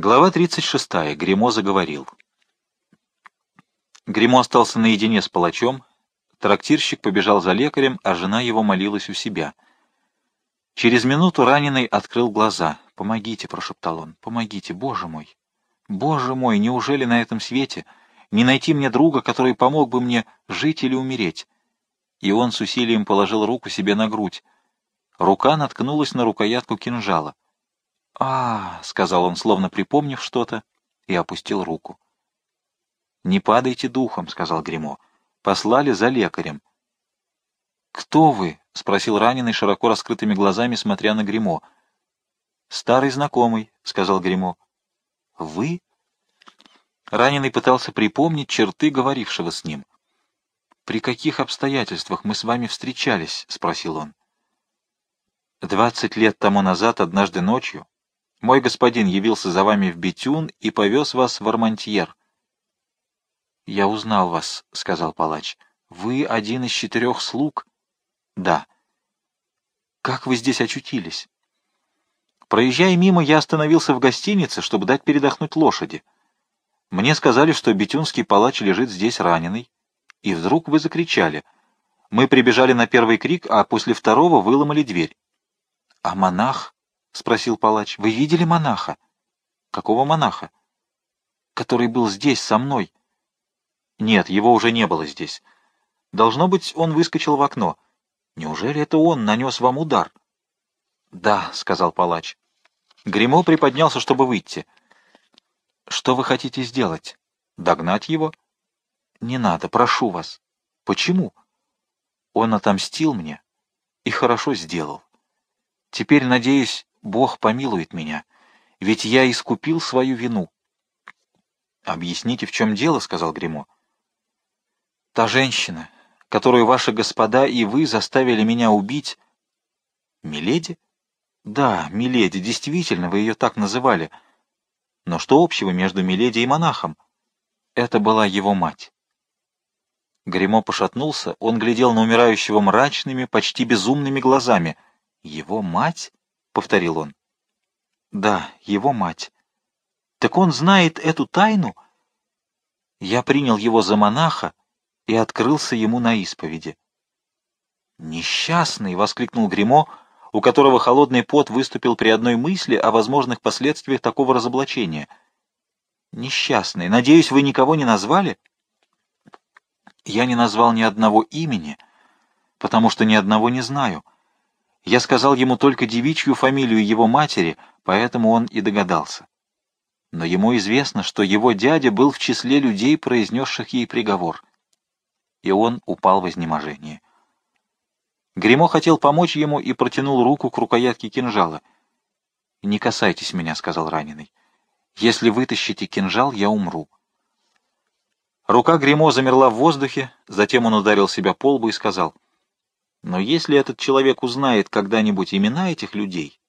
Глава 36. Гремо заговорил. Гремо остался наедине с палачом. Трактирщик побежал за лекарем, а жена его молилась у себя. Через минуту раненый открыл глаза. «Помогите», — прошептал он, — «помогите, Боже мой! Боже мой, неужели на этом свете не найти мне друга, который помог бы мне жить или умереть?» И он с усилием положил руку себе на грудь. Рука наткнулась на рукоятку кинжала а, сказал он, словно припомнив что-то, и опустил руку. «Не падайте духом», — сказал Гремо. «Послали за лекарем». «Кто вы?» — спросил раненый, широко раскрытыми глазами, смотря на Гремо. «Старый знакомый», — сказал Гремо. «Вы?» Раненый пытался припомнить черты говорившего с ним. «При каких обстоятельствах мы с вами встречались?» — спросил он. «Двадцать лет тому назад, однажды ночью, мой господин явился за вами в Бетюн и повез вас в Армантьер. — Я узнал вас, — сказал палач. — Вы один из четырех слуг? — Да. — Как вы здесь очутились? Проезжая мимо, я остановился в гостинице, чтобы дать передохнуть лошади. Мне сказали, что бетюнский палач лежит здесь раненый. И вдруг вы закричали. Мы прибежали на первый крик, а после второго выломали дверь. — А монах? — спросил палач. — Вы видели монаха? — Какого монаха? — Который был здесь, со мной. — Нет, его уже не было здесь. Должно быть, он выскочил в окно. Неужели это он нанес вам удар? — Да, — сказал палач. Гремо приподнялся, чтобы выйти. — Что вы хотите сделать? Догнать его? — Не надо, прошу вас. — Почему? — Он отомстил мне и хорошо сделал. Теперь, надеюсь, Бог помилует меня, ведь я искупил свою вину. — Объясните, в чем дело, — сказал Гремо. — Та женщина, которую ваши господа и вы заставили меня убить... — Миледи? — Да, Миледи, действительно, вы ее так называли. Но что общего между Миледи и монахом? Это была его мать. Гремо пошатнулся, он глядел на умирающего мрачными, почти безумными глазами. Его мать? Повторил он. Да, его мать. Так он знает эту тайну? Я принял его за монаха и открылся ему на исповеди. «Несчастный!» — воскликнул Гремо, у которого холодный пот выступил при одной мысли о возможных последствиях такого разоблачения. «Несчастный! Надеюсь, вы никого не назвали?» «Я не назвал ни одного имени, потому что ни одного не знаю». Я сказал ему только девичью фамилию его матери, поэтому он и догадался. Но ему известно, что его дядя был в числе людей, произнесших ей приговор. И он упал в изнеможение. Гремо хотел помочь ему и протянул руку к рукоятке кинжала. «Не касайтесь меня», — сказал раненый. «Если вытащите кинжал, я умру». Рука Гремо замерла в воздухе, затем он ударил себя по лбу и сказал — но если этот человек узнает когда-нибудь имена этих людей,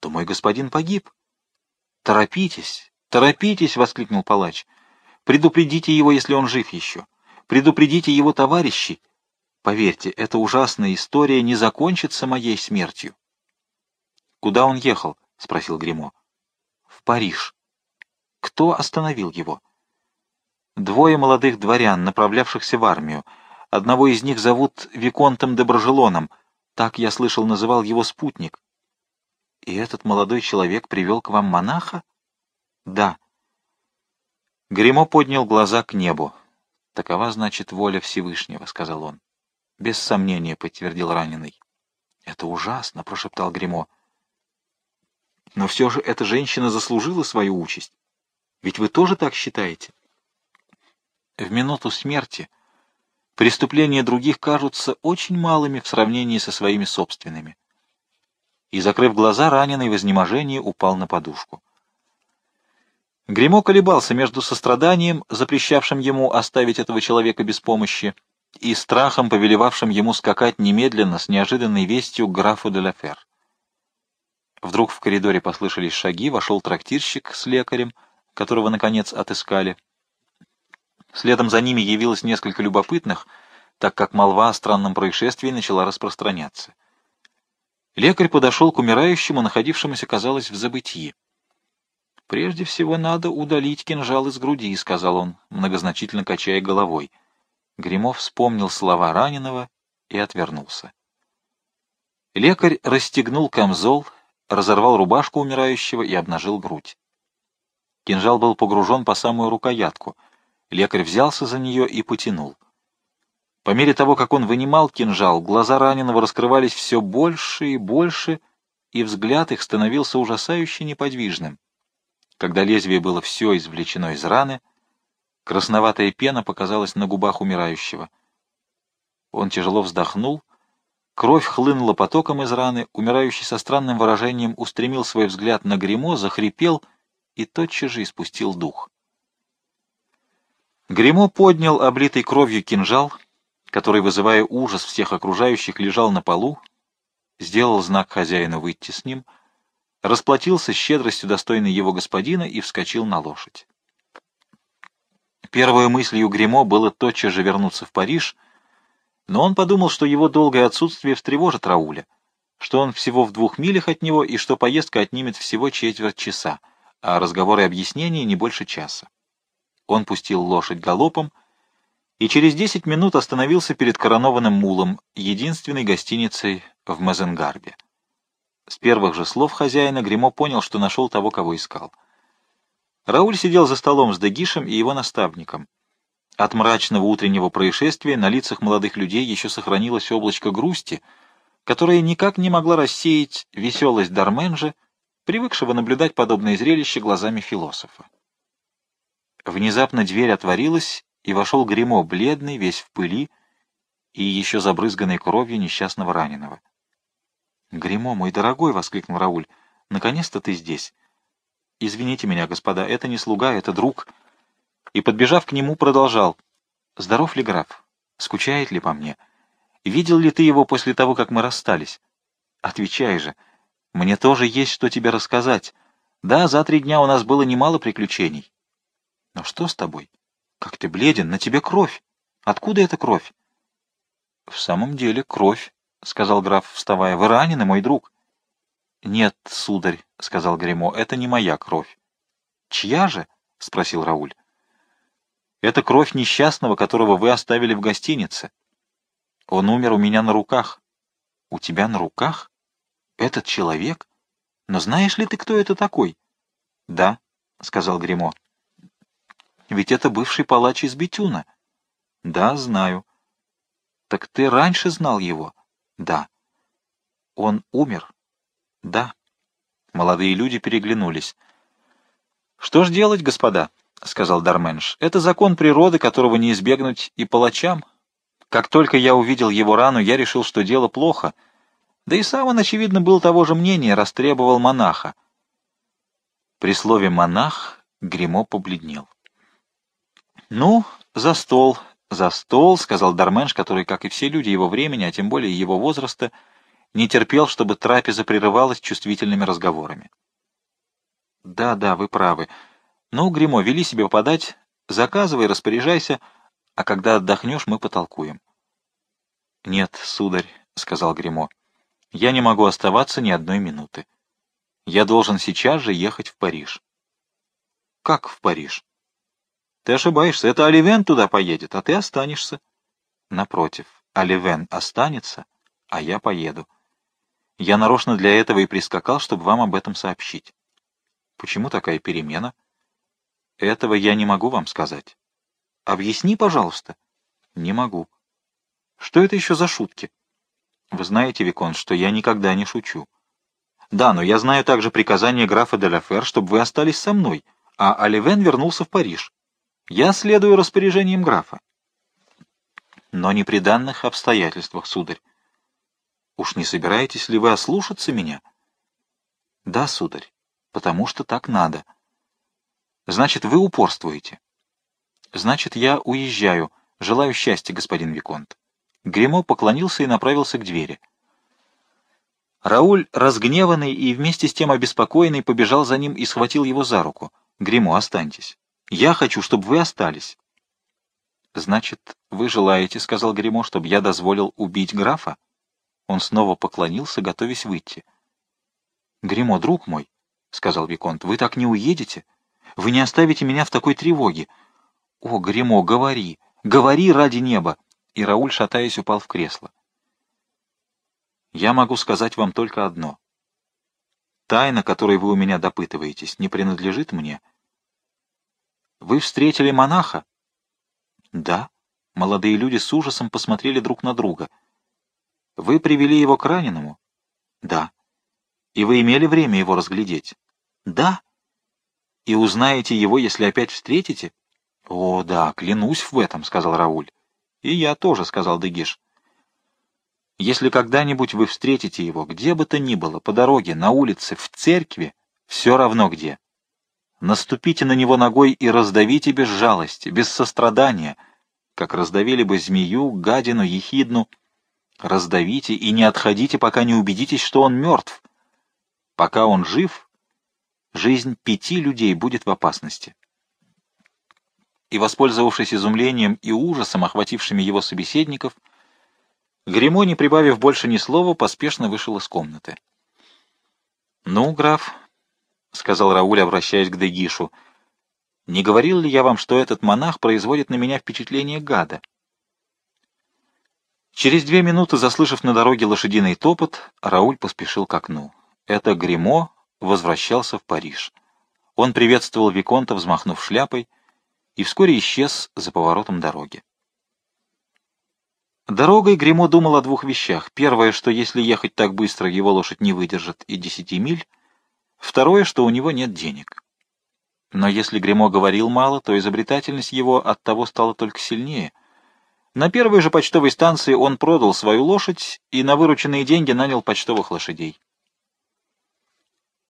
то мой господин погиб. «Торопитесь, торопитесь!» — воскликнул палач. «Предупредите его, если он жив еще. Предупредите его товарищей. Поверьте, эта ужасная история не закончится моей смертью». «Куда он ехал?» — спросил Гремо. «В Париж». «Кто остановил его?» «Двое молодых дворян, направлявшихся в армию. Одного из них зовут Виконтом Доброжелоном. Так, я слышал, называл его спутник. И этот молодой человек привел к вам монаха? Да. Гремо поднял глаза к небу. Такова, значит, воля Всевышнего, — сказал он. Без сомнения, — подтвердил раненый. Это ужасно, — прошептал Гремо. Но все же эта женщина заслужила свою участь. Ведь вы тоже так считаете? В минуту смерти Преступления других кажутся очень малыми в сравнении со своими собственными. И, закрыв глаза, раненый в изнеможении упал на подушку. Гремо колебался между состраданием, запрещавшим ему оставить этого человека без помощи, и страхом, повелевавшим ему скакать немедленно с неожиданной вестью к графу де Лафер. Вдруг в коридоре послышались шаги, вошел трактирщик с лекарем, которого, наконец, отыскали. Следом за ними явилось несколько любопытных, так как молва о странном происшествии начала распространяться. Лекарь подошел к умирающему, находившемуся, казалось, в забытии. «Прежде всего надо удалить кинжал из груди», — сказал он, многозначительно качая головой. Гремов вспомнил слова раненого и отвернулся. Лекарь расстегнул камзол, разорвал рубашку умирающего и обнажил грудь. Кинжал был погружен по самую рукоятку. Лекарь взялся за нее и потянул. По мере того, как он вынимал кинжал, глаза раненого раскрывались все больше и больше, и взгляд их становился ужасающе неподвижным. Когда лезвие было все извлечено из раны, красноватая пена показалась на губах умирающего. Он тяжело вздохнул, кровь хлынула потоком из раны, умирающий со странным выражением устремил свой взгляд на гримо, захрипел и тотчас же испустил дух. Гримо поднял облитый кровью кинжал, который, вызывая ужас всех окружающих, лежал на полу, сделал знак хозяину выйти с ним — расплатился щедростью достойной его господина и вскочил на лошадь. Первой мыслью Гремо было тотчас же вернуться в Париж, но он подумал, что его долгое отсутствие встревожит Рауля, что он всего в двух милях от него и что поездка отнимет всего четверть часа, а разговоры и объяснения не больше часа. Он пустил лошадь галопом и через десять минут остановился перед коронованным мулом, единственной гостиницей в Мазенгарбе. С первых же слов хозяина Гремо понял, что нашел того, кого искал. Рауль сидел за столом с Дегишем и его наставником. От мрачного утреннего происшествия на лицах молодых людей еще сохранилось облачко грусти, которое никак не могла рассеять веселость Дарменжа, привыкшего наблюдать подобное зрелище глазами философа. Внезапно дверь отворилась, и вошел Гремо, бледный, весь в пыли и еще забрызганный кровью несчастного раненого. «Гримо, мой дорогой!» — воскликнул Рауль. «Наконец-то ты здесь!» «Извините меня, господа, это не слуга, это друг!» И, подбежав к нему, продолжал. «Здоров ли граф? Скучает ли по мне? Видел ли ты его после того, как мы расстались? Отвечай же. Мне тоже есть что тебе рассказать. Да, за три дня у нас было немало приключений. Но что с тобой? Как ты бледен, на тебе кровь. Откуда эта кровь? В самом деле кровь, — сказал граф, вставая. — Вы ранены, мой друг? — Нет, сударь, — сказал Гремо, — это не моя кровь. — Чья же? — спросил Рауль. — Это кровь несчастного, которого вы оставили в гостинице. Он умер у меня на руках. — У тебя на руках? Этот человек? Но знаешь ли ты, кто это такой? — Да, — сказал Гремо. Ведь это бывший палач из Бетюна. — Да, знаю. — Так ты раньше знал его? — да. Он умер? Да. Молодые люди переглянулись. Что ж делать, господа? — сказал Дарменш. — Это закон природы, которого не избегнуть и палачам. Как только я увидел его рану, я решил, что дело плохо. Да и сам он, очевидно, был того же мнения, растребовал монаха. При слове «монах» Гремо побледнел. — Ну, за стол, «За стол», — сказал Дарменш, который, как и все люди его времени, а тем более его возраста, не терпел, чтобы трапеза прерывалась чувствительными разговорами. «Да, да, вы правы. Ну, Гримо, вели себе подать, заказывай, распоряжайся, а когда отдохнешь, мы потолкуем». «Нет, сударь», — сказал Гримо, — «я не могу оставаться ни одной минуты. Я должен сейчас же ехать в Париж». «Как в Париж?» Ты ошибаешься, это Оливен туда поедет, а ты останешься. Напротив, Оливен останется, а я поеду. Я нарочно для этого и прискакал, чтобы вам об этом сообщить. Почему такая перемена? Этого я не могу вам сказать. Объясни, пожалуйста. Не могу. Что это еще за шутки? Вы знаете, Викон, что я никогда не шучу. Да, но я знаю также приказание графа де Лафер, чтобы вы остались со мной, а Оливен вернулся в Париж. Я следую распоряжениям графа. Но не при данных обстоятельствах, сударь. Уж не собираетесь ли вы ослушаться меня? Да, сударь, потому что так надо. Значит, вы упорствуете. Значит, я уезжаю. Желаю счастья, господин Виконт. Гремо поклонился и направился к двери. Рауль, разгневанный и вместе с тем обеспокоенный, побежал за ним и схватил его за руку. «Гремо, останьтесь. Я хочу, чтобы вы остались. — Значит, вы желаете, — сказал Гремо, — чтобы я дозволил убить графа? Он снова поклонился, готовясь выйти. — Гремо, друг мой, — сказал Виконт. — Вы так не уедете? Вы не оставите меня в такой тревоге? О, Гремо, говори! Говори ради неба! И Рауль, шатаясь, упал в кресло. Я могу сказать вам только одно. Тайна, которой вы у меня допытываетесь, не принадлежит мне. Вы встретили монаха? Да. Молодые люди с ужасом посмотрели друг на друга. Вы привели его к раненому? Да. И вы имели время его разглядеть? Да. И узнаете его, если опять встретите? О, да, клянусь в этом, сказал Рауль. И я тоже, сказал Дегиш. Если когда-нибудь вы встретите его, где бы то ни было, по дороге, на улице, в церкви, все равно где. Наступите на него ногой и раздавите без жалости, без сострадания, как раздавили бы змею, гадину, ехидну. Раздавите и не отходите, пока не убедитесь, что он мертв. Пока он жив, жизнь пяти людей будет в опасности. И, воспользовавшись изумлением и ужасом, охватившими его собеседников, Гремо, не прибавив больше ни слова, поспешно вышел из комнаты. «Ну, граф», — сказал Рауль, обращаясь к Дегишу, — «не говорил ли я вам, что этот монах производит на меня впечатление гада?» Через две минуты, заслышав на дороге лошадиный топот, Рауль поспешил к окну. Это Гремо возвращался в Париж. Он приветствовал Виконта, взмахнув шляпой, и вскоре исчез за поворотом дороги. Дорогой Гремо думал о двух вещах. Первое, что если ехать так быстро, его лошадь не выдержит и десяти миль. Второе, что у него нет денег. Но если Гремо говорил мало, то изобретательность его от того стала только сильнее. На первой же почтовой станции он продал свою лошадь и на вырученные деньги нанял почтовых лошадей.